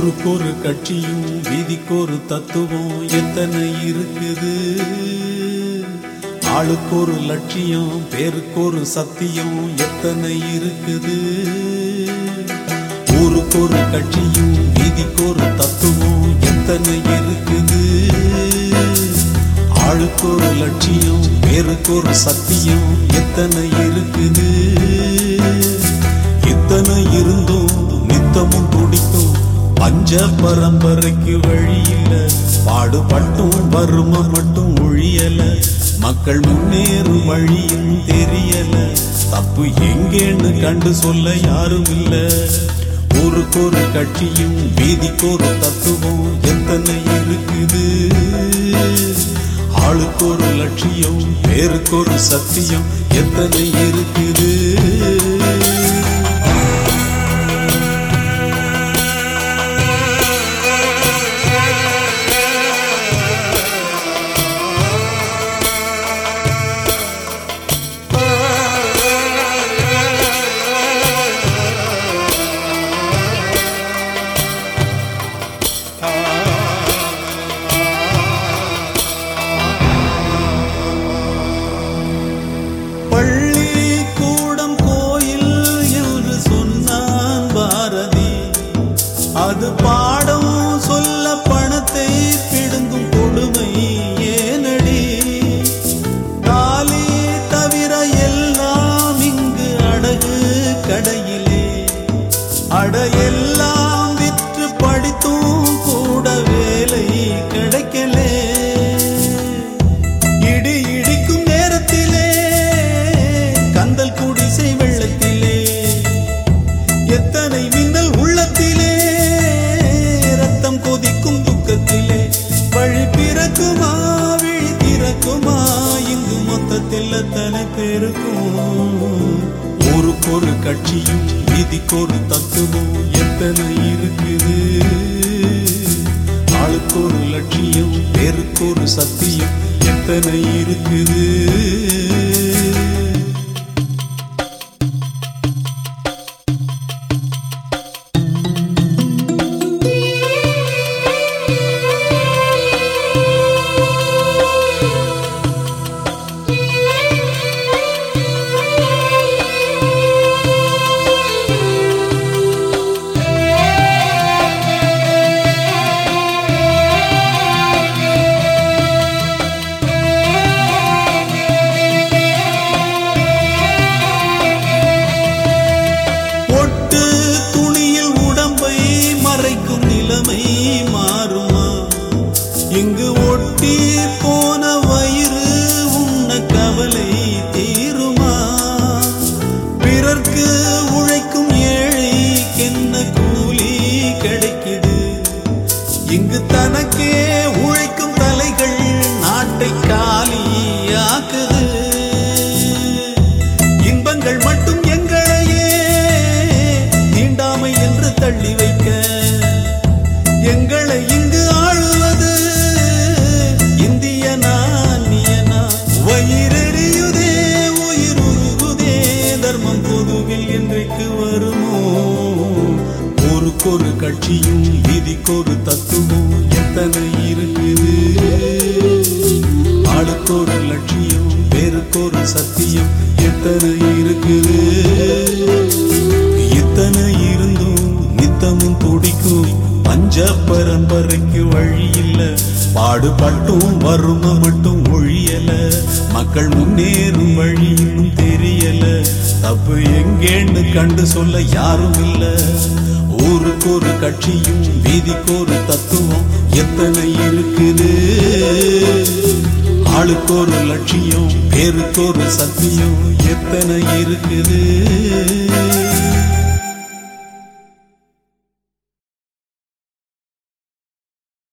கட்சியும் வீதிக்கொரு தத்துவம் எத்தனை இருக்குது? ஆளுக்கொரு லட்சியம் பேருக்கொரு சத்தியம் எத்தனை இருக்குது? ஊருக்கொரு கட்சியும் வீதிக்கொரு தத்துவம் எத்தனை இருக்குது? ஆளுக்கொரு லட்சியம் பேருக்கொரு சத்தியம் எத்தனை இருக்குது? எத்தனை இருந்தும் நித்தமும் பஞ்ச பரம்பரைக்கு வழி பாடுபட்டும் வறுமை மட்டும் ஒழியல. மக்கள் முன்னேறும் வழியும் தெரியல. தப்பு எங்கேன்னு கண்டு சொல்ல யாரும் இல்ல ஊருக்கொரு கட்சியும் வீதிக்கொரு தத்துவம் எத்தனை இருக்குது? ஆளுக்கொரு லட்சியம் பேருக்கொரு சத்தியம் எத்தனை இருக்குது? அடையெல்லாம் விற்று படித்தும் கூட வேலை கிடைக்கலே. இடி இடிக்கும் நேரத்திலே கந்தல் குடிசை வெள்ளத்திலே எத்தனை மின்னல் உள்ளத்திலே ரத்தம் கொதிக்கும் துக்கத்திலே வழி பிறக்குமா விழி திறக்குமா இங்கு மொத்தத்தில் எத்தனை பேருக்கும்? ஊருக்கொரு கட்சியும் வீதிக்கொரு தத்துவம் எத்தனை இருக்குது? ஆளுக்கொரு லட்சியம் பேருக்கொரு சத்தியம் எத்தனை இருக்குது? தனக்கே உழைக்கும் தலைகள் நாட்டை காலியாக்குது. கட்சியும் ஒரு தத்துவம் எத்தனை இருக்குது? ஆளுக்கொரு லட்சியம் பேருக்கொரு சத்தியம் எத்தனை இருக்குது? இத்தனை இருந்தும் நித்தமும் துடிக்கும் பஞ்ச பரம்பரைக்கு வழி இல்ல. பாடுபட்டும் வறுமை மட்டும் ஒழியல. மக்கள் முன்னேறும் வழி இன்னும் தெரியல. தப்பு எங்கேன்னு கண்டு சொல்ல யாரும் இல்லை. ஒரு கட்சியும் வீதிக்கு ஒரு தத்துவம் எத்தனை இருக்குது? ஆளுக்கு ஒரு லட்சியம் பேருக்கு ஒரு சத்தியம் எத்தனை இருக்குது?